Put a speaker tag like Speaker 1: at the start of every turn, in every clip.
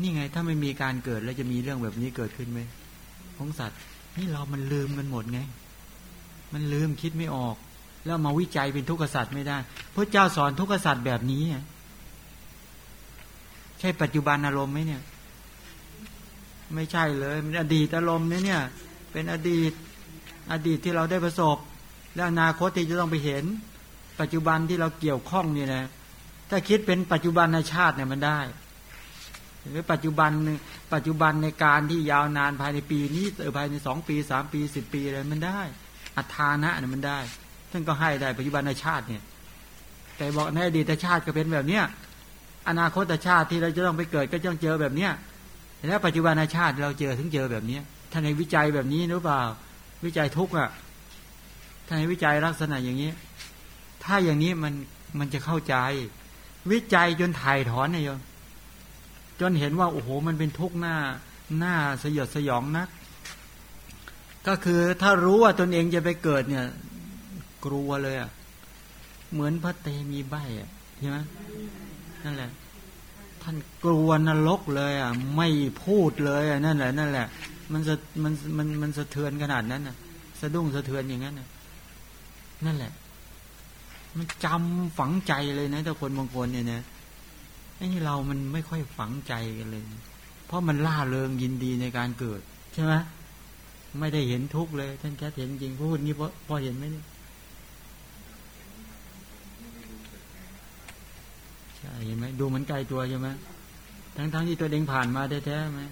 Speaker 1: นี่ไง ถ้าไม่มีการเกิดแล้วจะมีเรื่องแบบนี้เกิดขึ้นไหมของสัตว์ นี่เรามันลืมกันหมดไง มันลืมคิดไม่ออก แล้วมาวิจัยเป็นทุกขสัตว์ไม่ได้พระเจ้าสอนทุกขสัตว์แบบนี้ใช่ปัจจุบันอารมณ์ไหมเนี่ย ไม่ใช่เลยมันอดีตอารมณ์เนี่ยเนี่ย เป็นอดีตอดีตที่เราได้ประสบ และอนาคตที่จะต้องไปเห็น ปัจจุบันที่เราเกี่ยวข้องนี่นะถ้าคิดเป็นปัจจุบันในชาติเนี่ยมันได้ หรือปัจจุบันปัจจุบันในการที่ยาวนานภายในปีนี้เออภายในสองปีสามปีสิบปีอะไรมันได้ อัฐานะเนี่ยมันได้ท่านก็ให้ได้ปัจจุบันในชาติเนี่ย แต่บอกในอดีตชาติก็เป็นแบบเนี้ยอนาคตชาติที่เราจะต้องไปเกิดก็ต้องเจอแบบเนี้ยแล้วปัจจุบันชาติเราเจอถึงเจอแบบเนี้ยท่านในวิจัยแบบนี้หรือเปล่า วิจัยทุกอะท่านในวิจัยลักษณะอย่างนี้ ถ้าอย่างนี้มันมันจะเข้าใจ วิจัยจนถ่ายถอนนี่ยโยม จนเห็นว่าโอ้โหมันเป็นทุกข์หน้าหน้าสยดสยองนัก ก็คือถ้ารู้ว่าตนเองจะไปเกิดเนี่ย กลัวเลยอะเหมือนพระเตมีใบอะใช่ไหมนั่นแหละ ท่านกลัวนรกเลยอะ ไม่พูดเลยอะนั่นแหละนั่นแหละ มันจะมันมันมันสะเทือนขนาดนั้นอะ สะดุ้งสะเทือนอย่างนั้นอะ นั่นแหละ มันจำฝังใจเลยนะถ้าคนบางคนเนี่ยนะ ไอ้นี่เรามันไม่ค่อยฝังใจกันเลย เพราะมันล่าเริงยินดีในการเกิด ใช่ไหมไม่ได้เห็นทุกเลย ท่านแค่เห็นจริงพูดงี้พอพอเห็นไหมเนี่ยใช่เห็นไหมดูเหมือนไกลตัวใช่ไหมทั้งทั้งที่ตัวเองผ่านมาแท้ๆไหม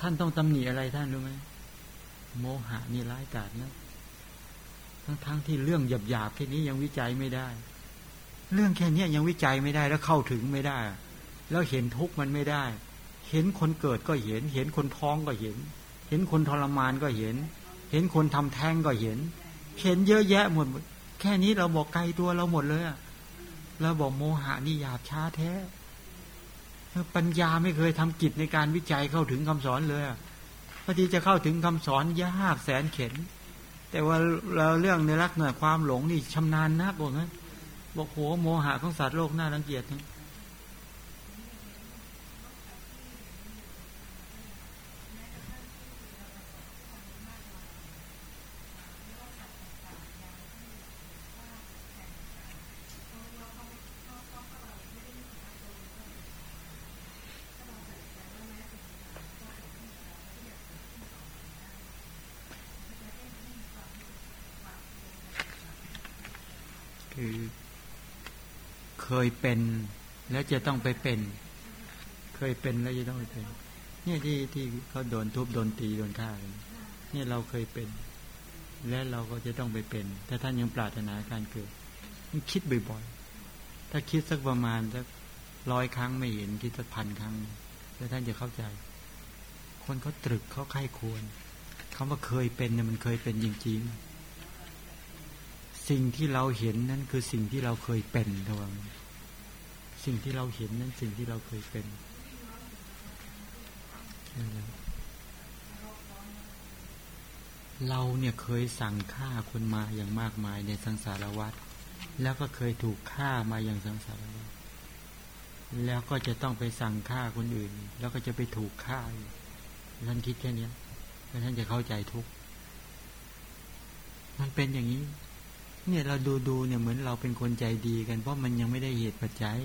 Speaker 1: ท่านต้องตำหนิอะไรท่านรู้ไหมโมหะนี่ร้ายกาจนะทั้งทั้งที่เรื่องหยาบๆแค่นี้ยังวิจัยไม่ได้ เรื่องแค่นี้ยังวิจัยไม่ได้แล้วเข้าถึงไม่ได้ แล้วเห็นทุกข์มันไม่ได้ เห็นคนเกิดก็เห็น เห็นคนท้องก็เห็น เห็นคนทรมานก็เห็น เห็นคนทำแท้งก็เห็น เห็นเยอะแยะหมด แค่นี้เราบอกไกลตัวเราหมดเลยเราบอกโมหะนี่หยาบช้าแท้ปัญญาไม่เคยทำกิจในการวิจัยเข้าถึงคำสอนเลยพอดีจะเข้าถึงคำสอนยากแสนเข็นแต่ว่าเราเรื่องในรักหน่อยความหลงนี่ชำนาญนะบอกนะ บอกโหโมหะของสัตว์โลกน่ารังเกียจทั้ง เคยเป็นแล้วจะต้องไปเป็น เคยเป็นแล้วจะต้องไปเป็น เนี่ยที่ที่เขาโดนทุบโดนตีโดนฆ่ากันเนี่ยเราเคยเป็น และเราก็จะต้องไปเป็น ถ้าท่านยังปรารถนาการเกิดคิดบ่อยๆ ถ้าคิดสักประมาณสักร้อยครั้งไม่เห็นคิดสักพันครั้ง แล้วท่านจะเข้าใจ คนเขาตรึกเขาไข้ควรคำว่าเคยเป็นเนี่ยมันเคยเป็นจริงๆ สิ่งที่เราเห็นนั่นคือสิ่งที่เราเคยเป็นระวังสิ่งที่เราเห็นนั้นสิ่งที่เราเคยเป็นเราเนี่ยเคยสั่งฆ่าคนมาอย่างมากมายในสังสารวัฏแล้วก็เคยถูกฆ่ามาอย่างสังสารวัฏแล้วก็จะต้องไปสั่งฆ่าคนอื่น แล้วก็จะไปถูกฆ่าท่านคิดแค่นี้แล้วท่านจะเข้าใจทุกมันเป็นอย่างนี้ เนี่ยเราดูดูเนี่ยเหมือนเราเป็นคนใจดีกัน เพราะมันยังไม่ได้เหตุปัจจัย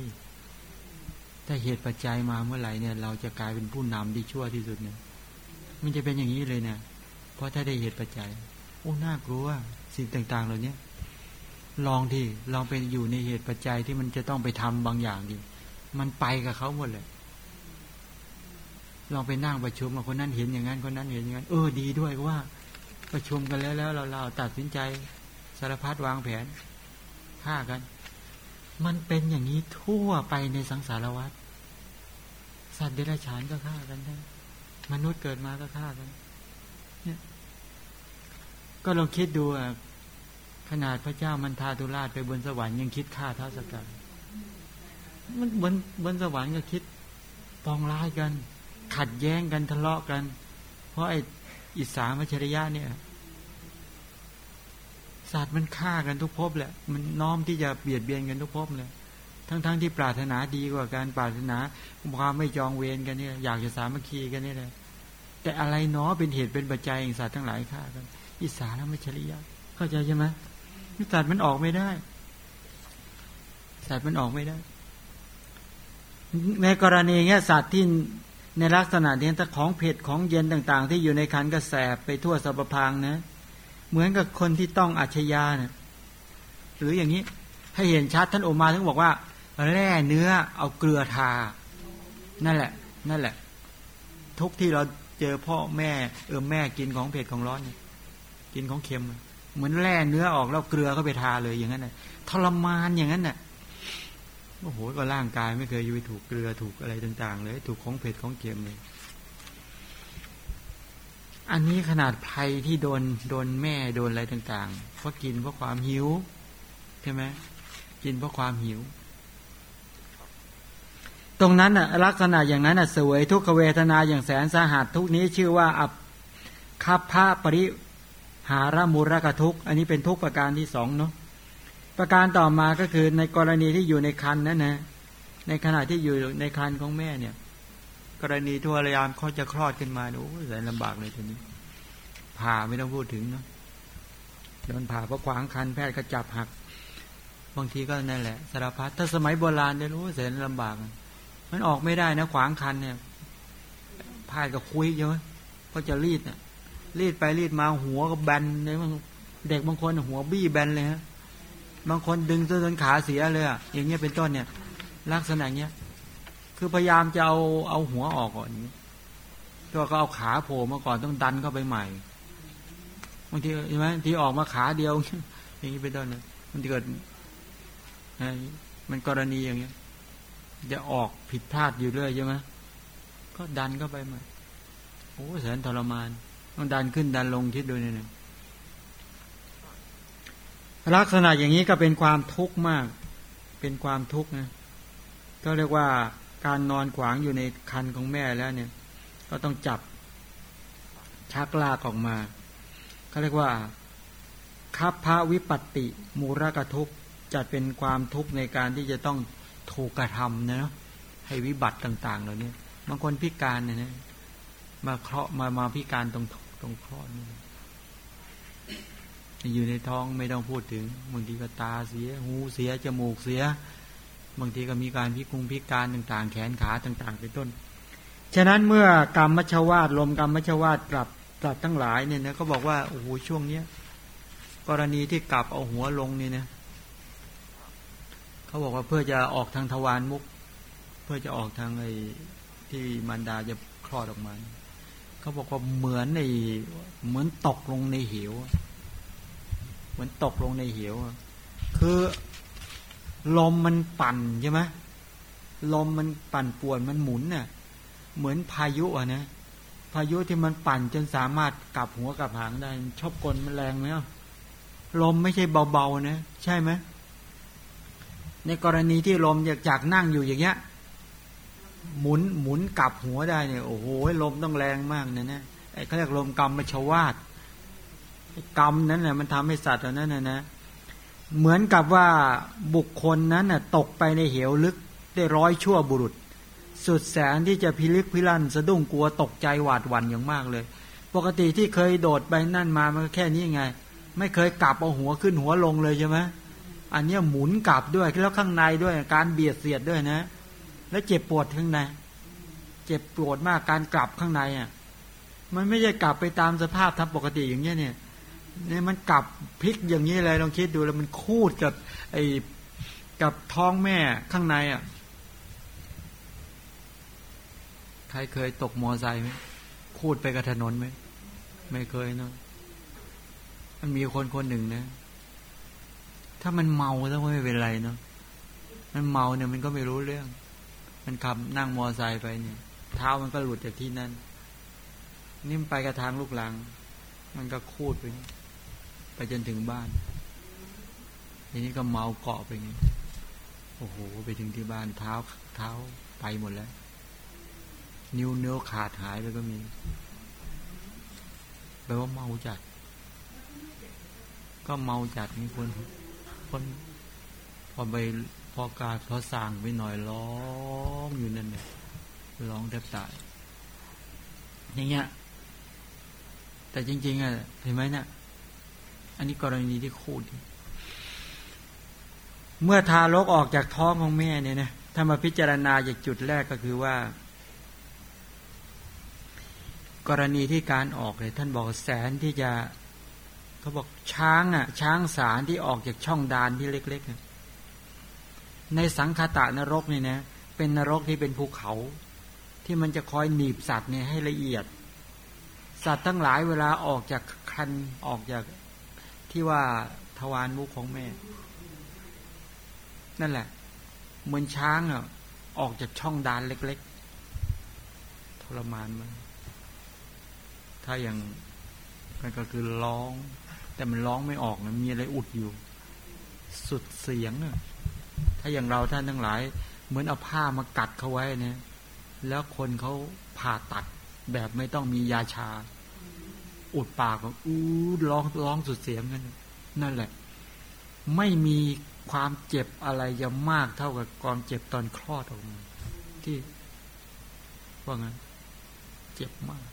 Speaker 1: ถ้าเหตุปัจจัยมาเมื่อไหร่เนี่ย เราจะกลายเป็นผู้นำที่ชั่วที่สุดเนี่ย มันจะเป็นอย่างนี้เลยเนี่ยเพราะถ้าได้เหตุปัจจัย โอ้น่ากลัวสิ่งต่าง ๆ เหล่านี้ลองที่ลองไปอยู่ในเหตุปัจจัยที่มันจะต้องไปทำบางอย่างดิมันไปกับเขาหมดเลยลองไปนั่งประชุมกับคนนั้นเห็นอย่างนั้นคนนั้นเห็นอย่างนั้น เออดีด้วยว่า ประชุมกันแล้วแล้วเราเราตัดสินใจ สารพัดวางแผนฆ่ากัน มันเป็นอย่างนี้ทั่วไปในสังสารวัฏสัตว์เดรัจฉานก็ฆ่ากันได้มนุษย์เกิดมาก็ฆ่ากัน เนี่ย ก็ลองคิดดูอะขนาดพระเจ้ามันทาตุราชไปบนสวรรค์ยังคิดฆ่าท้าสกัดมันบนบนสวรรค์ก็คิดปองร้ายกัน ขัดแย้งกันทะเลาะกัน เพราะไอ้อิสามัชริยะเนี่ย สัตว์มันฆ่ากันทุกภพแหละ มันน้อมที่จะเบียดเบียนกันทุกภพเลย ทั้งๆทที่ปรารถนาดีกว่าการปรารถนาความไม่จองเวรกันเนี่ย อยากจะสามัคคีกันนี่แหละ แต่อะไรเนาะเป็นเหตุเป็นปัจจัยแห่งสัตว์ทั้งหลายฆ่ากัน อิสาแล้วไม่เฉลียเข้าใจใช่ไหมสัตว์มันออกไม่ได้ สัตว์มันออกไม่ได้ ในกรณีเงี้ยสัตว์ที่ในลักษณะเนี้ยถ้าของเผ็ดของเย็นต่าง ๆ ที่อยู่ในคันกระแสไปทั่วสัพพางนะ เหมือนกับคนที่ต้องอัจฉริยะนะหรืออย่างนี้ให้เห็นชัดท่านโอมาถึงบอกว่าแร่เนื้อเอาเกลือทา นั่นแหละ นั่นแหละ ทุกที่เราเจอพ่อแม่เออแม่กินของเผ็ดของร้อนกินของเค็ม เหมือนแร่เนื้อออกแล้วเกลือก็ไปทาเลยอย่างนั้นน่ะทรมานอย่างนั้นน่ะโอ้โหก็ร่างกายไม่เคยอยู่ถูกเกลือถูกอะไรต่าง ๆ เลย ถูกของเผ็ดของเค็มเลย อันนี้ขนาดภัยที่โดนโดนแม่โดนอะไรต่างๆเพราะกินเพราะความหิวใช่ไหมกินเพราะความหิว ตรงนั้นน่ะลักษณะอย่างนั้นน่ะสวยทุกขเวทนาอย่างแสนสาหัสทุกนี้ชื่อว่าอับคับพระปริหารมูรกทุกอันนี้เป็นทุกประการที่สองเนาะประการต่อมาก็คือในกรณีที่อยู่ในคันนั่นนะในขณะที่อยู่ในคันของแม่เนี่ย กรณีทั่วระยามเขาจะคลอดขึ้นมาโอ้แสนลำบากเลยทีนี้ผ่าไม่ต้องพูดถึงเนาะโดนผ่าเพราะขวางคันแพทย์ก็จับหัก บางทีก็นั่นแหละสารพัดถ้าสมัยโบราณเนี่ยรู้แสนลำบาก มันออกไม่ได้นะ ขวางคันเนี่ยพายกับคุยใช่ไหมก็จะรีดเนี่ยรีดไปรีดมาหัวก็แบนเลยเด็กบางคนหัวบี้แบนเลยฮะบางคนดึงจนขาเสียเลยอะอย่างเงี้ยเป็นต้นเนี่ย ลักษณะเนี้ย คือพยายามจะเอาเอาหัวออกก่อนนี้ตัวก็เอาขาโผล่มาก่อนต้องดันเข้าไปใหม่บางทีใช่ไหมที่ออกมาขาเดียวอย่างนี้เป็นต้นเนี่ยมันเกิดมันกรณีอย่างเงี้ย จะออกผิดพลาดอยู่เรื่อยใช่ไหมก็ดันเข้าไปใหม่โอ้แสนทรมานต้องดันขึ้นดันลงคิดดูเนี่ยลักษณะอย่างนี้ก็เป็นความทุกข์มาก เป็นความทุกข์นะก็เรียกว่า การนอนขวางอยู่ในคันของแม่แล้วเนี่ย ก็ต้องจับชักลากออกมาเขาเรียกว่าคับพระวิปัตติ มูรกทุกจัดเป็นความทุกข์ในการที่จะต้องถูกกระทำนะให้วิบัติต่างๆเหล่านี้บางคนพิการเนี่ยนะมาเคราะห์มามาพิการตรงตรงคลอดนี่อยู่ในท้องไม่ต้องพูดถึงบางทีก็ตาเสีย หูเสียจมูกเสีย บางทีก็มีการพิกุงพิการต่าง ๆ แขนขาต่าง ๆ เป็นต้น ฉะนั้นเมื่อกรรมมชวาดลมกรรมมชวาดกลับกลับทั้งหลายเนี่ยนะก็บอกว่าโอ้โหช่วงเนี้ยกรณีที่กลับเอาหัวลงนี่นะเขาบอกว่าเพื่อจะออกทางทวารมุก เพื่อจะออกทางไอ้ที่มารดาจะคลอดออกมาเขาบอกว่าเหมือนในเหมือนตกลงในเหว เหมือนตกลงในเหวคือ ลมมันปั่นใช่ไหมลมมันปั่นป่วนมันหมุนน่ะ เหมือนพายุอะนะพายุที่มันปั่นจนสามารถกลับหัวกลับหางได้ชอบกลมันแรงไหมลมไม่ใช่เบาๆนะใช่ไหมในกรณีที่ลมอยากจากนั่งอยู่อย่างเงี้ยหมุนหมุนกลับหัวได้เนี่ยโอ้โหลมต้องแรงมากเนี่ยนะไอ้เขาเรียกลมกรรมมชวาดกรรมนั้นแหละมันทำให้สัตว์อันนั้นนะนะ เหมือนกับว่าบุคคลนั้นน่ะตกไปในเหวลึกได้ร้อยชั่วบุรุษ สุดแสนที่จะพิลึกพิลั่นสะดุ้งกลัวตกใจหวาดหวั่นอย่างมากเลย ปกติที่เคยโดดไปนั่นมามันแค่นี้ไง ไม่เคยกลับเอาหัวขึ้นหัวลงเลยใช่ไหมอันนี้หมุนกลับด้วยแล้วข้างในด้วยการเบียดเสียดด้วยนะ แล้วเจ็บปวดข้างในเจ็บปวดมากการกลับข้างในอะมันไม่ใช่กลับไปตามสภาพทำปกติอย่างเงี้ยเนี่ย นี่มันกลับพลิกอย่างนี้เลยลองคิดดูแล้วมันคูดกับ ไอ้กับท้องแม่ข้างในอะ ใครเคยตกมอไซค์ไหมคูดไปกับถนนไหมไม่เคยเนาะมันมีคนคนหนึ่งนะ ถ้ามันเมาแล้วไม่เป็นไรเนาะมันเมาเนี่ยมันก็ไม่รู้เรื่อง มันขับนั่งมอไซค์ไปเนี่ย เท้ามันก็หลุดจากที่นั่นนี่มไปกระทางลูกหลัง มันก็คูดไป ไปจนถึงบ้าน ทีนี้ก็เมาเกาะไปไงโอ้โห ไปถึงที่บ้านเท้าเท้าไปหมดแล้ว นิ้วเนื้อขาดหายไปก็มีแปลว่าเมาจัด ก็เมาจัดนี่คนคนพอไปพออการพอสั่งไปหน่อยร้องอยู่นั่นเนี่ยร้องแทบตายอย่างเงี้ยแต่จริง ๆอะเห็นไหมเนะี่ย อันนี้กรณีที่คูดเมื่อทารกออกจากท้องของแม่เนี่ยนะถ้ามาพิจารณาจากจุดแรกก็คือว่า กรณีที่การออกเลยท่านบอกแสนที่จะเขาบอกช้างอะ ช้างสารที่ออกจากช่องดานที่เล็กๆในสังคตะนรกเนี่ยนะเป็นนรกที่เป็นภูเขา ที่มันจะคอยหนีบสัตว์เนี่ยให้ละเอียด สัตว์ทั้งหลายเวลาออกจากคันออกจาก ที่ว่าทวารมุขของแม่ นั่นแหละ เหมือนช้างอะ ออกจากช่องดานเล็ก ๆ ทรมานมันถ้าอย่างมันก็คือร้อง แต่มันร้องไม่ออกนะมีอะไรอุดอยู่ สุดเสียงอะถ้าอย่างเราท่านทั้งหลาย เหมือนเอาผ้ามากัดเขาไว้เนี่ยแล้วคนเขาผ่าตัดแบบไม่ต้องมียาชา อุดปากอู้ร้องร้องสุดเสียงนั่นนั่นแหละ ไม่มีความเจ็บอะไรจะมากเท่ากับความเจ็บตอนคลอดออกมาที่ว่างั้น เจ็บมาก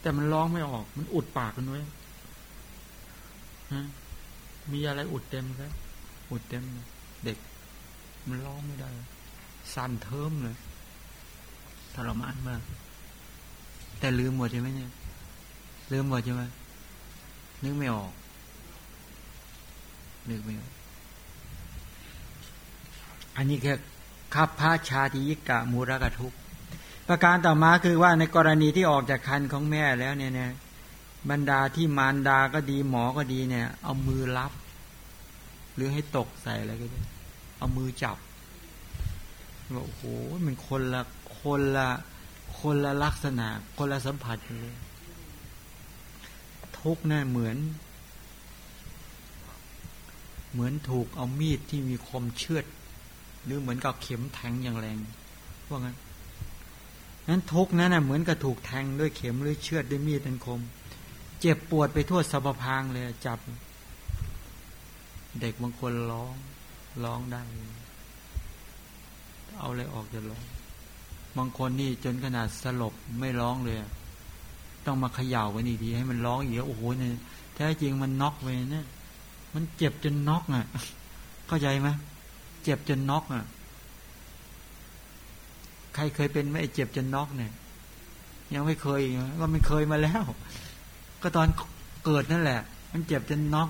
Speaker 1: แต่มันร้องไม่ออก มันอุดปากกันไว้ฮะมีอะไรอุดเต็มครับอุดเต็มเด็ก มันร้องไม่ได้ สั่นเทิมเลยทรมานมาก แต่ลืมหมดใช่ไหมเนี่ย ลืมหมดใช่ไหมนึกไม่ออก นึกไม่ออก อันนี้แค่ขับพระชาติยิกะมูรกทุกประการต่อมาคือว่าในกรณีที่ออกจากคันของแม่แล้วเนี่ยนะบรรดาที่มารดาก็ดีหมอก็ดีเนี่ย เอามือรับ หรือให้ตกใส่อะไรก็ได้เอามือจับบอกโอ้โหมันคนละคนละคนละลักษณะ คนละสัมผัสเลย ทุกน่ะเหมือน เหมือนถูกเอามีดที่มีคมเชือด หรือเหมือนกับเข็มแทงอย่างแรงว่างั้นนั้นทุกนั้นน่ะเหมือนกับถูกแทงด้วยเข็มหรือเชือดด้วยมีดอันคม เจ็บปวดไปทั่วสะพางเลยจับ เด็กบางคนร้องร้องได้ เอาอะไรออกจะร้อง บางคนนี่จนขนาดสลบไม่ร้องเลย ต้องมาเขย่าไว้นี่ดีให้มันร้องอีกโอ้โหเนี่ยแท้จริงมันน็อกไปเนี่ยมันเจ็บจนน็อกอะ เข้าใจไหมเจ็บจนน็อกอะ ใครเคยเป็นไหมเจ็บจนน็อกเนี่ย ยังไม่เคยก็ไม่เคยมาแล้ว ก็ตอนเกิดนั่นแหละ มันเจ็บจนน็อก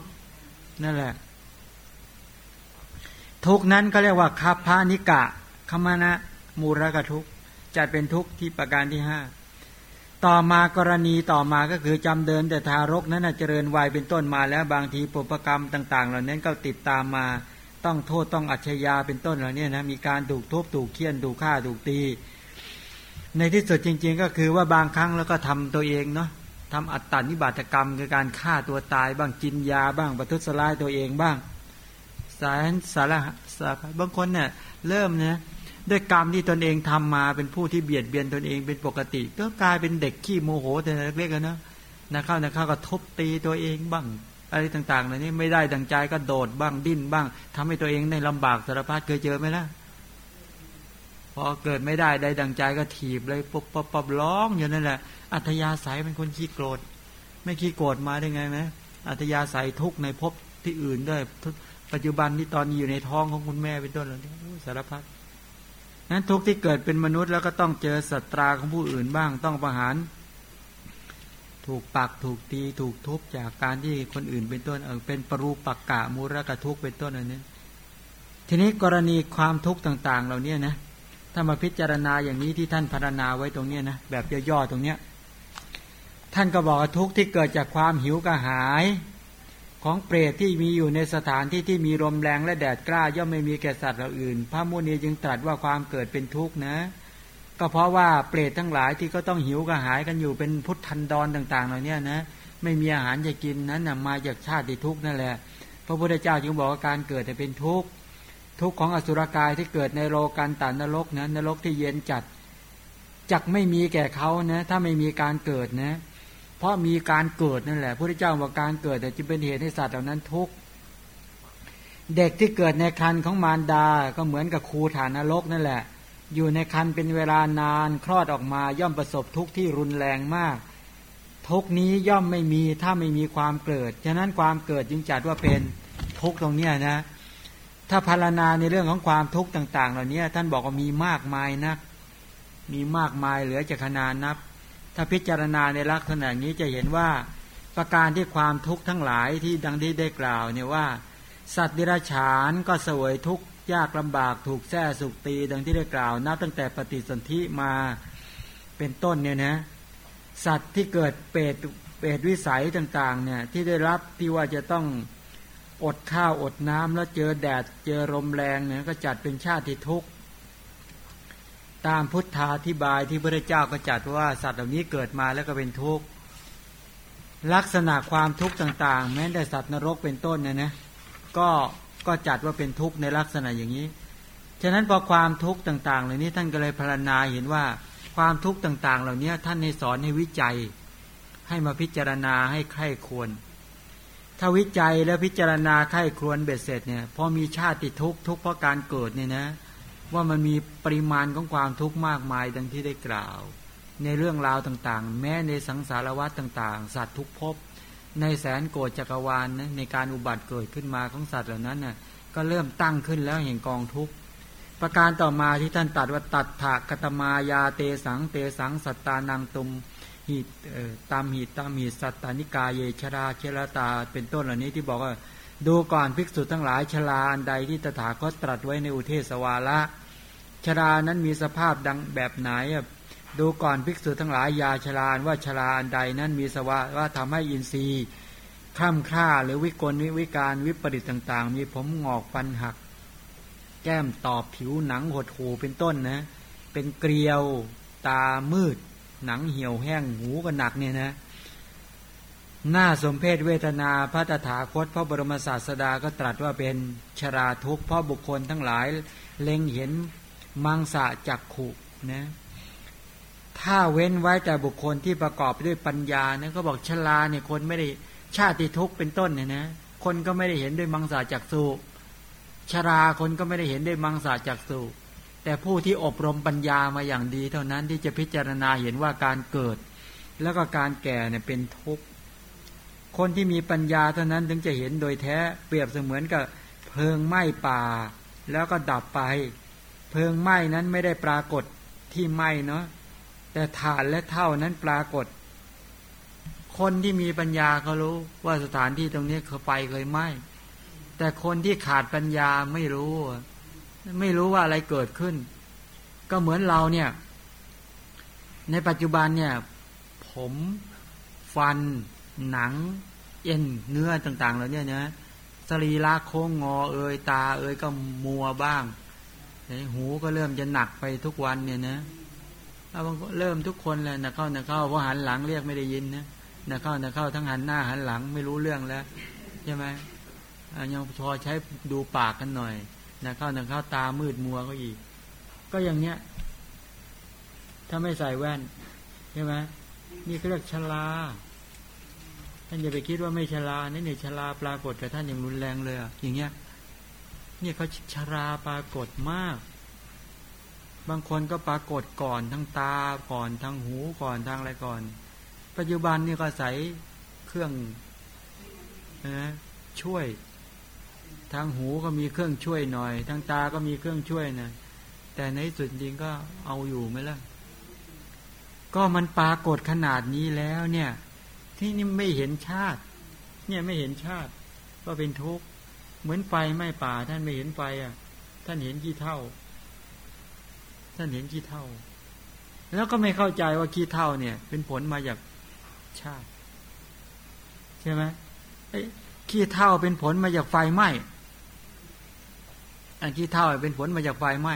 Speaker 1: นั่นแหละ ทุกนั้นก็เรียกว่าคาพานิกะคมานะมูรกทุกจัดเป็นทุกที่ประการที่ห้า ต่อมากรณีต่อมาก็คือจำเดินแต่ทารกนั้นเจริญวัยเป็นต้นมาแล้วบางทีปุปกรรมต่าง ๆ เหล่านั้นก็ติดตามมาต้องโทษต้องอัจฉยาเป็นต้นเหล่านี้นะมีการถูกทุบถูกเคี่ยนถูกฆ่าถูกตี ในที่สุดจริง ๆ ก็คือว่าบางครั้งแล้วก็ทำตัวเองเนาะทำอัตตานิบาตกรรมคือการฆ่าตัวตาย บ้างกินยาบ้างประทุษร้ายตัวเองบ้างสารสารสารบางคนเนี่ยเริ่มเนี่ย ด้วยกรรมที่ตนเองทำมาเป็นผู้ที่เบียดเบียนตนเองเป็นปกติ ก็กลายเป็นเด็กขี้โมโหแต่เล็กๆนะนะเข้านะเข้าก็ทุบตีตัวเองบ้าง อะไรต่างๆเหล่านี้ไม่ได้ดังใจก็โดดบ้างดิ้นบ้างทำให้ตัวเองในลำบากสารพัดเคยเจอไหมล่ะพอเกิดไม่ได้ได้ดังใจก็ถีบเลยปุ๊บปุ๊บปุ๊บร้องอยู่นั่นแหละ อัธยาศัยเป็นคนขี้โกรธ ไม่ขี้โกรธมาได้ไงไหมอัธยาศัยทุกในภพที่อื่นด้วยปัจจุบันที่ตอนนี้อยู่ในท้องของคุณแม่เป็นต้นเหล่านี้สารพัด นั้นทุกที่เกิดเป็นมนุษย์แล้วก็ต้องเจอสัตราของผู้อื่นบ้างต้องประหาร ถูกปักถูกตีถูกทุบจากการที่คนอื่นเป็นต้นเออเป็นปรูปักกะมูรกะทุกเป็นต้นอันนี้ทีนี้กรณีความทุกข์ต่างๆ เหล่านี้นะถ้ามาพิจารณาอย่างนี้ที่ท่านพรรณนาไว้ตรงเนี้นะแบบย่อๆตรงเนี้ยท่านก็บอกทุกข์ที่เกิดจากความหิวกระหาย ของเปรตที่มีอยู่ในสถานที่ที่มีลมแรงและแดดกล้าย่อมไม่มีแก่สัตว์เหล่าอื่น พระมุนีจึงตรัสว่าความเกิดเป็นทุกข์นะ ก็เพราะว่าเปรตทั้งหลายที่ก็ต้องหิวกระหายกันอยู่เป็นพุทธันดรต่าง ๆ เหล่านี้นะ ไม่มีอาหารจะกินนั้นนะมาจากชาติทุกข์นั่นแหละ พระพุทธเจ้าจึงบอกว่าการเกิดจะเป็นทุกข์ทุกข์ของอสุรกายที่เกิดในโลกันตานรกนะนรกที่เย็นจัดจักไม่มีแก่เขานะ ถ้าไม่มีการเกิดนะเพราะมีการเกิดนั่นแหละพระพุทธเจ้าบอกการเกิดแต่จะเป็นเหตุให้สัตว์เหล่านั้นทุกข์เด็กที่เกิดในคันของมารดา ก็เหมือนกับครูฐานนรกนั่นแหละ อยู่ในคันเป็นเวลานานคลอดออกมาย่อมประสบทุกข์ที่รุนแรงมาก ทุกนี้ย่อมไม่มีถ้าไม่มีความเกิด ฉะนั้นความเกิดจึงจัดว่าเป็นทุกตรงเนี้นะ ถ้าพารณาในเรื่องของความทุกข์ต่าง ๆ เหล่านี้ท่านบอกว่ามีมากมายนัก มีมากมายเหลือจะขนานับ ถ้าพิจารณาในลักษณะนี้จะเห็นว่าประการที่ความทุกข์ทั้งหลายที่ดังที่ได้กล่าวเนี่ยว่า สัตว์ดิรัจฉานก็สวยทุกข์ยากลำบากถูกแท้สุกตี ดังที่ได้กล่าวนับตั้งแต่ปฏิสนธิมาเป็นต้นเนี่ยนะสัตว์ที่เกิดเปรตเปรตวิสัยต่างๆเนี่ยที่ได้รับที่ว่าจะต้องอดข้าวอดน้ำแล้วเจอแดดเจอลมแรงเนี่ยก็จัดเป็นชาติทุกข์ ตามพุทธาธิบายที่พระเจ้าก็จัดว่าสัตว์เหล่านี้เกิดมาแล้วก็เป็นทุกข์ลักษณะความทุกข์ต่างๆ แม้แต่สัตว์นรกเป็นต้นเนี่ยนะก็ก็จัดว่าเป็นทุกข์ในลักษณะอย่างนี้ ฉะนั้นพอความทุกข์ต่างๆ เหล่านี้ท่านก็เลยพรรณนาเห็นว่าความทุกข์ต่าง ๆ เหล่านี้ท่านในสอนให้วิจัย ให้มาพิจารณาให้ใคร่ควร ถ้าวิจัยแล้วพิจารณาใคร่ครวญเบ็ดเสร็จเนี่ยพอมีชาติทุกข์ทุกข์เพราะการเกิดเนี่ยนะ ว่ามันมีปริมาณของความทุกข์มากมายดังที่ได้กล่าว ในเรื่องราวต่างๆ แม้ในสังสารวัฏต่างๆ สัตว์ทุกภพในแสนโกดจักรวาลนะในการอุบัติเกิดขึ้นมาของสัตว์เหล่านั้นน่ะก็เริ่มตั้งขึ้นแล้วเห็นกองทุกข์ประการต่อมาที่ท่านตัดว่าตัดถากตมายาเตสังเตสังสัตตานังตุมหิตตามหิตตามหิตสัตตานิกาเยชราเชลตา เป็นต้นเหล่านี้ที่บอกว่า ดูก่อนภิกษุทั้งหลายชลาอันใดที่ตถาคตตรัสไว้ในอุเทศวาระ ชรานั้นมีสภาพดังแบบไหนดูก่อนภิกษุทั้งหลายยาชลานว่าชลาอันใดนั้นมีสวะว่าทำให้อินทรีย์ข้ามค่าหรือวิกลวิวิการวิปริตต่างๆ มีผมงอกฟันหัก แก้มตอบผิวหนังหดหูเป็นต้นนะ เป็นเกลียวตามืด หนังเหี่ยวแห้งหูก็หนักเนี่ยนะหน้าสมเพศเวทนาพระตถาคตพระบรมศาสดาก็ตรัสว่าเป็นชราทุกข์เพราะบุคคลทั้งหลาย เล็งเห็น มังสะจักขุนะถ้าเว้นไว้แต่บุคคลที่ประกอบด้วยปัญญาเนี่ยก็บอกชลาเนี่ยคนไม่ได้ชาติทุกข์เป็นต้นเนี่ยนะคนก็ไม่ได้เห็นด้วยมังสาจักสุชราคนก็ไม่ได้เห็นด้วยมังสาจักสุแต่ผู้ที่อบรมปัญญามาอย่างดี เท่านั้นที่จะพิจารณาเห็นว่าการเกิด แล้วก็การแก่เนี่ยเป็นทุกข์คนที่มีปัญญาเท่านั้นถึงจะเห็นโดยแท้เปรียบเสมือนกับเพลิงไหม้ป่า แล้วก็ดับไป เพลิงไหม้นั้นไม่ได้ปรากฏที่ไหม้เนาะแต่ฐานและเท่านั้นปรากฏ คนที่มีปัญญาเขารู้ว่าสถานที่ตรงนี้เคยไปเคยไหม้แต่คนที่ขาดปัญญาไม่รู้ ไม่รู้ว่าอะไรเกิดขึ้น ก็เหมือนเราเนี่ย ในปัจจุบันเนี่ย ผม ฟัน หนัง เอ็นเนื้อต่างๆเหล่านี้นะสรีระโค้งงอเอยตา เอยก็มัวบ้าง หูก็เริ่มจะหนักไปทุกวันเนี่ยนะเอาเริ่มทุกคนเลยนะเข้านะเข้าเพราะหันหลังเรียกไม่ได้ยินนะนะเข้านะเข้าทั้งหันหน้าหันหลังไม่รู้เรื่องแล้วใช่ไหมยังพอใช้ดูปากกันหน่อยนะเข้านะเข้าตามืดมัวก็อีก ก็อย่างเนี้ย ถ้าไม่ใส่แว่นใช่ไหมนี่เขาเรียกชลาท่านอย่าไปคิดว่าไม่ชลานี่เนี่ยชลาปรากฏกับท่านอย่างรุนแรงเลยอย่างเงี้ย เนี่ยเขาชราปรากฏมาก บางคนก็ปรากฏก่อนทั้งตาก่อนทั้งหูก่อนทั้งอะไรก่อน ปัจจุบันนี่ก็ใส่เครื่องนะช่วย ทางหูก็มีเครื่องช่วยหน่อย ทางตาก็มีเครื่องช่วยนะแต่ในสุดจริงก็เอาอยู่ไหมล่ะ ก็มันปรากฏขนาดนี้แล้วเนี่ย ที่นี่ไม่เห็นชาติ เนี่ยไม่เห็นชาติ ก็เป็นทุกข์ เหมือนไฟไหม่ป่า ท่านไม่เห็นไฟอะ ท่านเห็นกี่เท่า ท่านเห็นขี้เท่า แล้วก็ไม่เข้าใจว่าขี้เท่าเนี่ย เป็นผลมาจากชาติ ใช่ไหมไอ้ขี้เท่าเป็นผลมาจากไฟไหม้อันขี้เท่าเป็นผลมาจากไฟไหม้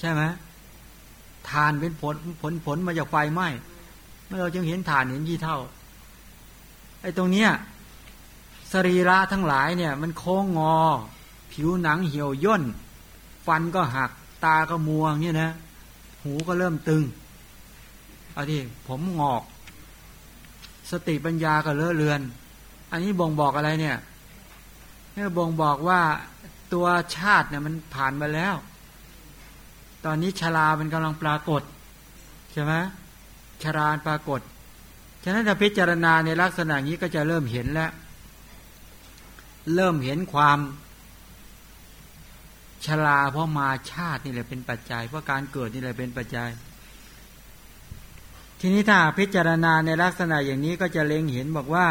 Speaker 1: ใช่ไหมฐานเป็นผลผลผลมาจากไฟไหม้เมื่อเราจึงเห็นฐานเห็นขี้เท่าไอ้ตรงเนี้ย สรีระทั้งหลายเนี่ย มันโค้งงอ ผิวหนังเหี่ยวย่น ฟันก็หัก ตาก็มัวเนี่ยนะ หูก็เริ่มตึงเอันนี้ผมงอก สติปัญญาก็เลอะเลือน อันนี้บ่งบอกอะไรเนี่ยนี่บ่งบอกว่าตัวชาติเนี่ยมันผ่านมาแล้ว ตอนนี้ชรามันกำลังปรากฏใช่ไหมชราปรากฏ ฉะนั้นถ้าพิจารณาในลักษณะนี้ก็จะเริ่มเห็นแล้ว เริ่มเห็นความชราเพราะมาชาตินี่แหละเป็นปัจจัย เพราะการเกิดนี่แหละเป็นปัจจัย ทีนี้ถ้าพิจารณาในลักษณะอย่างนี้ก็จะเล็งเห็นบอกว่า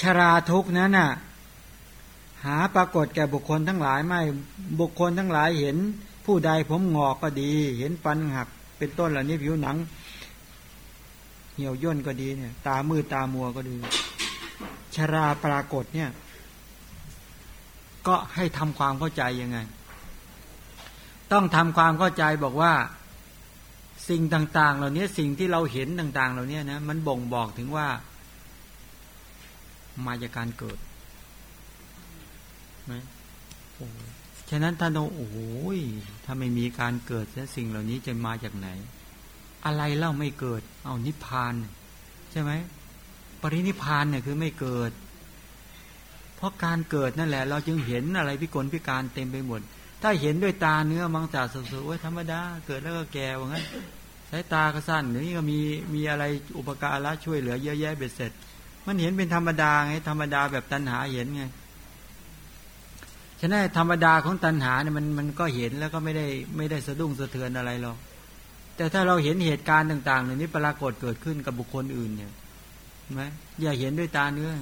Speaker 1: ชราทุกนั้นน่ะหาปรากฏแก่บุคคลทั้งหลายไม่บุคคลทั้งหลายเห็นผู้ใดผมงอกก็ดี เห็นฟันหัก เป็นต้นเหล่านี้ผิวหนัง เหี่ยวย่นก็ดีเนี่ย ตามือตามัวก็ดี ชราปรากฏเนี่ย ก็ให้ทำความเข้าใจยังไง ต้องทำความเข้าใจบอกว่า สิ่งต่าง ๆ เหล่านี้สิ่งที่เราเห็นต่าง ๆ เหล่านี้นะมันบ่งบอกถึงว่า มาจากการเกิดไหมโอ้ฉะนั้นท่านต้องโอ้ยถ้าไม่มีการเกิดแล้วสิ่งเหล่านี้จะมาจากไหน อะไรเล่าไม่เกิด เอานิพพาน ใช่ไหม ปรินิพานเนี่ยคือไม่เกิด เพราะการเกิดนั่นแหละ เราจึงเห็นอะไรพิกลพิการเต็มไปหมด ถ้าเห็นด้วยตาเนื้อมังสาสสุว่าธรรมดา เกิดแล้วก็แก่ว่างั้นสายตาก็สั้นนี่ก็มีมีอะไรอุปการะช่วยเหลือเยอะแยะเบ็ดเสร็จ มันเห็นเป็นธรรมดาไงธรรมดาแบบตัณหาเห็นไงฉะนั้นธรรมดาของตัณหาเนี่ยมันมันก็เห็นแล้วก็ไม่ได้ไม่ได้สะดุ้งสะเทือนอะไรหรอกแต่ถ้าเราเห็นเหตุการณ์ต่างๆเหล่านี้ปรากฏเกิดขึ้นกับบุคคลอื่นเนี่ย ไหมอย่าเห็นด้วยตาเนื้อ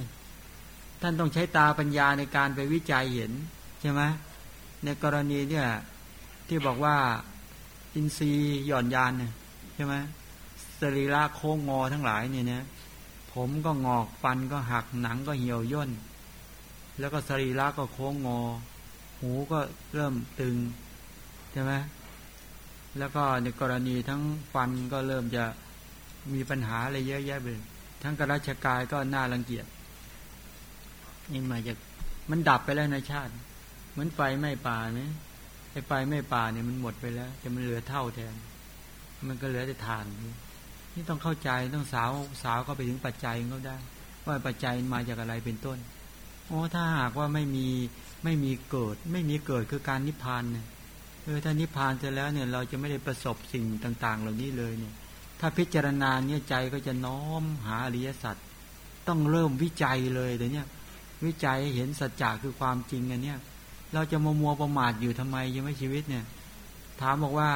Speaker 1: ท่านต้องใช้ตาปัญญาในการไปวิจัยเห็นใช่ไหมในกรณีเนี่ยที่บอกว่าอินทรีย์หย่อนยานเนี่ยใช่ไหมสรีระโค้งงอทั้งหลายเนี่ยนะผมก็งอกฟันก็หักหนังก็เหี่ยวย่น แล้วก็สรีระก็โค้งงอ หูก็เริ่มตึงใช่ไหมแล้วก็ในกรณีทั้งฟันก็เริ่มจะมีปัญหาอะไรเยอะแยะไป ทั้งกราชกายก็น่ารังเกียจนี่มาจากมันดับไปแล้วในชาติ เหมือนไฟไม่ป่าเนี่ยไอ้ไฟไม่ป่าเนี่ยมันหมดไปแล้วจะมันเหลือเท่าแทน มันก็เหลือแต่ฐาน นี่ต้องเข้าใจต้องสาวสาวเข้าไปถึงปัจจัยเขาได้ ว่าปัจจัยมาจากอะไรเป็นต้นโอ้ถ้าหากว่าไม่มีไม่มีเกิด ไม่มีเกิดคือการนิพพานเนี่ยเออถ้านิพพานเสร็จแล้วเนี่ยเราจะไม่ได้ประสบสิ่งต่าง ๆ เหล่านี้เลยเนี่ย ถ้าพิจารณาเนี่ยใจก็จะน้อมหาอริยสัจต้องเริ่มวิจัยเลยแต่เนี่ยวิจัยเห็นสัจจะคือความจริงอันเนี้ยเราจะมัวมัวประมาทอยู่ทำไมยังไม่ชีวิตเนี่ย ถามบอกว่า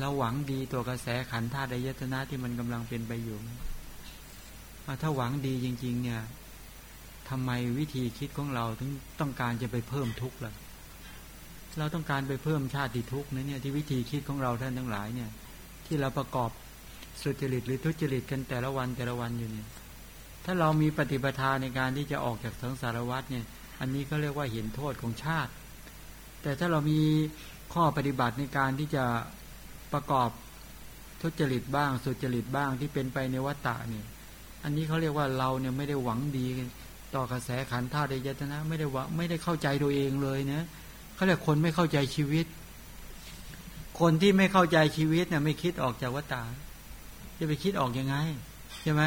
Speaker 1: เราหวังดีตัวกระแสขันธ์ธาตุยตนะที่มันกำลังเป็นไปอยู่ถ้าหวังดีจริง ๆ เนี่ยทำไมวิธีคิดของเราถึงต้องการจะไปเพิ่มทุกข์ล่ะ เราต้องการไปเพิ่มชาติทุกข์นะเนี่ยที่วิธีคิดของเราท่านทั้งหลายเนี่ย ที่เราประกอบสุจริตหรือทุจริตกันแต่ละวันแต่ละวันอยู่เนี่ย ถ้าเรามีปฏิปทาในการที่จะออกจากสังสารวัฏเนี่ย อันนี้ก็เรียกว่าเห็นโทษของชาติ แต่ถ้าเรามีข้อปฏิบัติในการที่จะประกอบทุจริตบ้าง สุจริตบ้างที่เป็นไปในวัฏฏะเนี่ย อันนี้เขาเรียกว่าเราเนี่ยไม่ได้หวังดี ต่อกระแสขันธ์ธาตุยตนะ ไม่ได้วังไม่ได้เข้าใจตัวเองเลยเนะเขาเรียกคนไม่เข้าใจชีวิต คนที่ไม่เข้าใจชีวิตเนี่ยไม่คิดออกจากวัฏฏะจะไปคิดออกยังไงใช่ไหม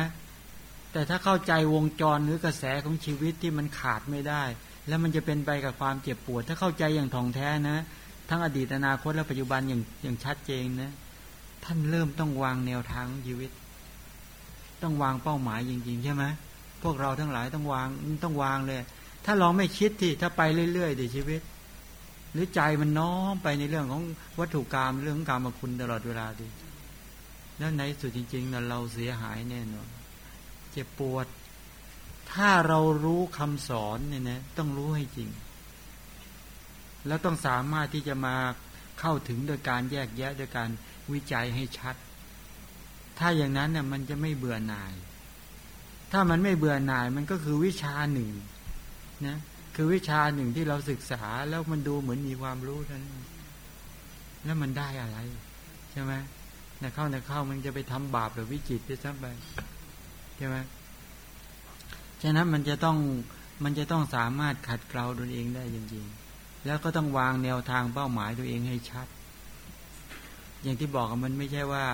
Speaker 1: แต่ถ้าเข้าใจวงจรหรือกระแสของชีวิตที่มันขาดไม่ได้ แล้วมันจะเป็นไปกับความเจ็บปวด ถ้าเข้าใจอย่างท่องแท้นะ ทั้งอดีตอนาคตและปัจจุบันอย่างอย่างชัดเจนนะ ท่านเริ่มต้องวางแนวทางชีวิต ต้องวางเป้าหมายจริงๆใช่ไหมพวกเราทั้งหลายต้องวางต้องวางเลย ถ้าเราไม่คิดที่ถ้าไปเรื่อยๆในชีวิต หรือใจมันน้อมไปในเรื่องของวัตถุกรรมเรื่องการมาคุณตลอดเวลาดีแล้วในสุดจริงๆนั้นเราเสียหายแน่นอนเจ็บปวด ถ้าเรารู้คำสอนเนี่ยนะต้องรู้ให้จริง แล้วต้องสามารถที่จะมาเข้าถึงโดยการแยกแยะโดยการวิจัยให้ชัด ถ้าอย่างนั้นเนี่ยมันจะไม่เบื่อหน่าย ถ้ามันไม่เบื่อหน่ายมันก็คือวิชาหนึ่งนะ คือวิชาหนึ่งที่เราศึกษาแล้วมันดูเหมือนมีความรู้นั้น แล้วมันได้อะไร ใช่ไหมนเข้าในเข้ามันจะไปทำบาปหรือวิจิตได้ซ้ำไปใช่ไหมฉะนั้นมันจะต้องมันจะต้องสามารถขัดเกลาตัวเองได้จริงๆ แล้วก็ต้องวางแนวทางเป้าหมายตัวเองให้ชัด อย่างที่บอกมันไม่ใช่ว่า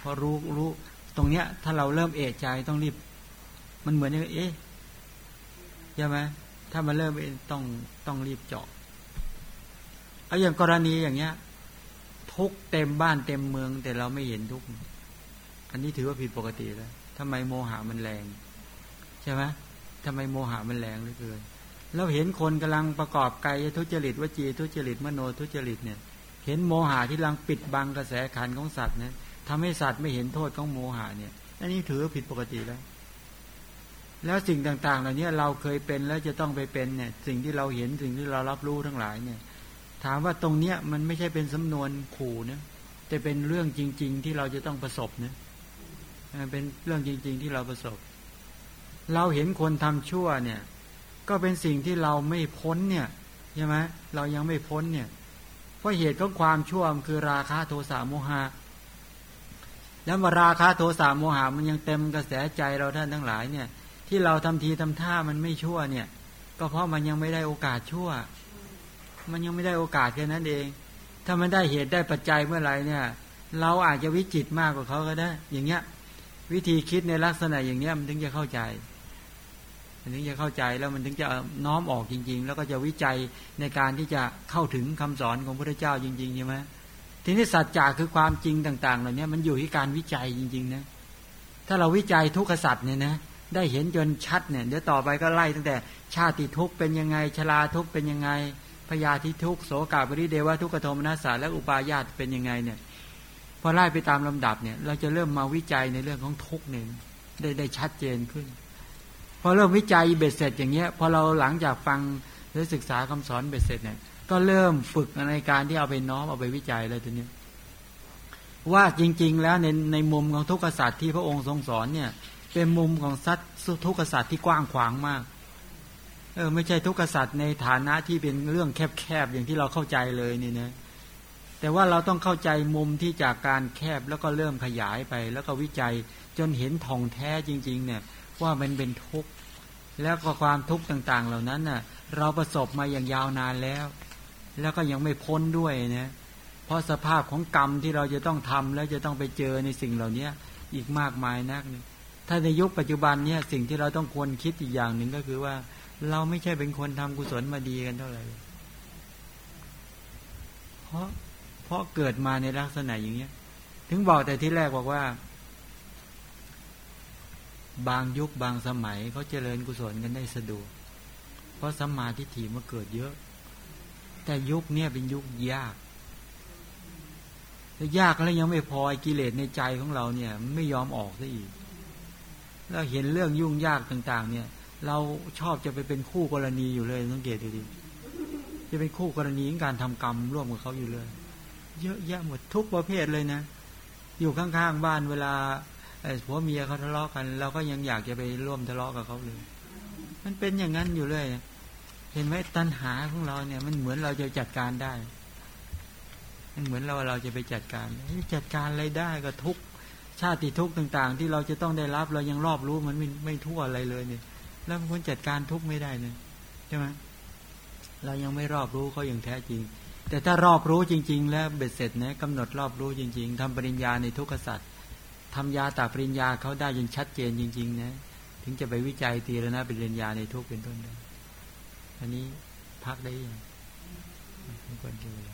Speaker 1: พอรู้รู้ ตรงเนี้ย ถ้าเราเริ่มเอะใจต้องรีบ มันเหมือนอย่างเอ๊ะใช่ไหม ถ้ามันเริ่มต้องต้องรีบเจาะเอาอย่างกรณีอย่างเงี้ย ทุกเต็มบ้านเต็มเมือง แต่เราไม่เห็นทุกอันนี้ถือว่าผิดปกติแล้วทำไมโมหะมันแรงใช่ไหมทำไมโมหะมันแรงเหลือเกินเราเห็นคนกำลังประกอบกายทุจริตวจีทุจริตมโนทุจริตเนี่ย เห็นโมหะที่กำลังปิดบังกระแสขันของสัตว์เนะทำให้สัตว์ไม่เห็นโทษของโมหะเนี่ย อันนี้ถือว่าผิดปกติแล้ว แล้วสิ่งต่างๆ เหล่านี้เราเคยเป็นแล้วจะต้องไปเป็นเนี่ย สิ่งที่เราเห็นสิ่งที่เรารับรู้ทั้งหลายเนี่ย ถามว่าตรงเนี้ยมันไม่ใช่เป็นสำนวนขู่นะแต่เป็นเรื่องจริง ๆ ที่เราจะต้องประสบนะเป็นเรื่องจริง ๆ ที่เราประสบ เราเห็นคนทำชั่วเนี่ย ก็เป็นสิ่งที่เราไม่พ้นเนี่ยใช่ไหมเรายังไม่พ้นเนี่ย เพราะเหตุของความชั่วคือราคะโทสะโมหะแล้วมาราคะโทสะโมหะมันยังเต็มกระแสใจเราท่านทั้งหลายเนี่ย ที่เราทำทีทำท่ามันไม่ชั่วเนี่ย ก็เพราะมันยังไม่ได้โอกาสชั่ว มันยังไม่ได้โอกาสแค่นั้นเอง ถ้ามันได้เหตุได้ปัจจัยเมื่อไหร่เนี่ย เราอาจจะวิจิตมากกว่าเขาก็ได้ อย่างเงี้ย วิธีคิดในลักษณะอย่างเนี้ยมันถึงจะเข้าใจ มันถึงจะเข้าใจแล้วมันถึงจะน้อมออกจริง ๆ แล้วก็จะวิจัยในการที่จะเข้าถึงคำสอนของพระเจ้าจริงๆใช่ไหมทีนี้สัจจะคือความจริงต่าง ๆ เหล่านี้มันอยู่ที่การวิจัยจริง ๆ นะ ถ้าเราวิจัยทุกขสัตว์เนี่ยนะ ได้เห็นจนชัดเนี่ยเดี๋ยวต่อไปก็ไล่ตั้งแต่ชาติทุกเป็นยังไงชราทุกเป็นยังไงพยาธิทุกโสกาบริเดวะทุกขโทมนัสสาและอุปาญาตเป็นยังไงเนี่ยพอไล่ไปตามลำดับเนี่ยเราจะเริ่มมาวิจัยในเรื่องของทุกหนึ่งได้ได้ชัดเจนขึ้นพอเริ่มวิจัยเบ็ดเสร็จอย่างเงี้ยพอเราหลังจากฟังหรือศึกษาคำสอนเบ็ดเสร็จเนี่ยก็เริ่มฝึกในการที่เอาไปน้อมเอาไปวิจัยเลยตัวนี้ว่าจริง ๆ แล้วในในมุมของทุกขศาสตร์ที่พระองค์ทรงสอนเนี่ย เป็นมุมของสัตว์ทุกขศาสตร์ที่กว้างขวางมาก เออ ไม่ใช่ทุกขศาสตร์ในฐานะที่เป็นเรื่องแคบๆอย่างที่เราเข้าใจเลยนี่นะแต่ว่าเราต้องเข้าใจมุมที่จากการแคบแล้วก็เริ่มขยายไป แล้วก็วิจัยจนเห็นท่องแท้จริง ๆ เนี่ย ว่ามันเป็นทุกข์แล้วก็ความทุกข์ต่างๆ เหล่านั้นน่ะ เราประสบมาอย่างยาวนานแล้ว แล้วก็ยังไม่พ้นด้วยนะเพราะสภาพของกรรมที่เราจะต้องทำแล้วจะต้องไปเจอในสิ่งเหล่านี้อีกมากมายนักนี่ ถ้าในยุคปัจจุบันเนี่ยสิ่งที่เราต้องควรคิดอีกอย่างหนึ่งก็คือว่า เราไม่ใช่เป็นคนทำกุศลมาดีกันเท่าไหร่เพราะเพราะเกิดมาในลักษณะอย่างเนี้ย ถึงบอกแต่ที่แรกบอกว่า บางยุคบางสมัยเขาเจริญกุศลกันได้สะดวก เพราะสัมมาทิฏฐิมาเกิดเยอะ แต่ยุคเนี้ยเป็นยุคยากแต่ยากแล้วยังไม่พอกิเลสในใจของเราเนี่ย ไม่ยอมออกซะอีก เราเห็นเรื่องยุ่งยากต่าง ๆ เนี่ย เราชอบจะไปเป็นคู่กรณีอยู่เลยสังเกตดูดิจะเป็นคู่กรณีในการทำกรรมร่วมกับเขาอยู่เลย เยอะแยะหมดทุกประเภทเลยนะ อยู่ข้างๆบ้านเวลาผัวเมียเขาทะเลาะกัน เราก็ยังอยากจะไปร่วมทะเลาะกับเขาเลย มันเป็นอย่างนั้นอยู่เลยเห็นไหมตัณหาของเราเนี่ย มันเหมือนเราจะจัดการได้ มันเหมือนเราเราจะไปจัดการจัดการอะไรได้ก็ทุก ชาติทุกต่าง ๆ ที่เราจะต้องได้รับเรายังรอบรู้มันไม่ไม่ทั่วอะไรเลยเนี่ยแล้วมันจัดการทุกไม่ได้เลยใช่ไหมเรายังไม่รอบรู้เขาอย่างแท้จริง แต่ถ้ารอบรู้จริง ๆ แล้วเบ็ดเสร็จนะกำหนดรอบรู้จริง ๆทำปริญญาในทุกขสัตว์ทำยาตาปริญญาเขาได้ยังชัดเจนจริง ๆ นะ ถึงจะไปวิจัยตีแล้วนะปริญญาในทุกเป็นต้นได้อันนี้พักได้ยังไม่ควรเกี่ยว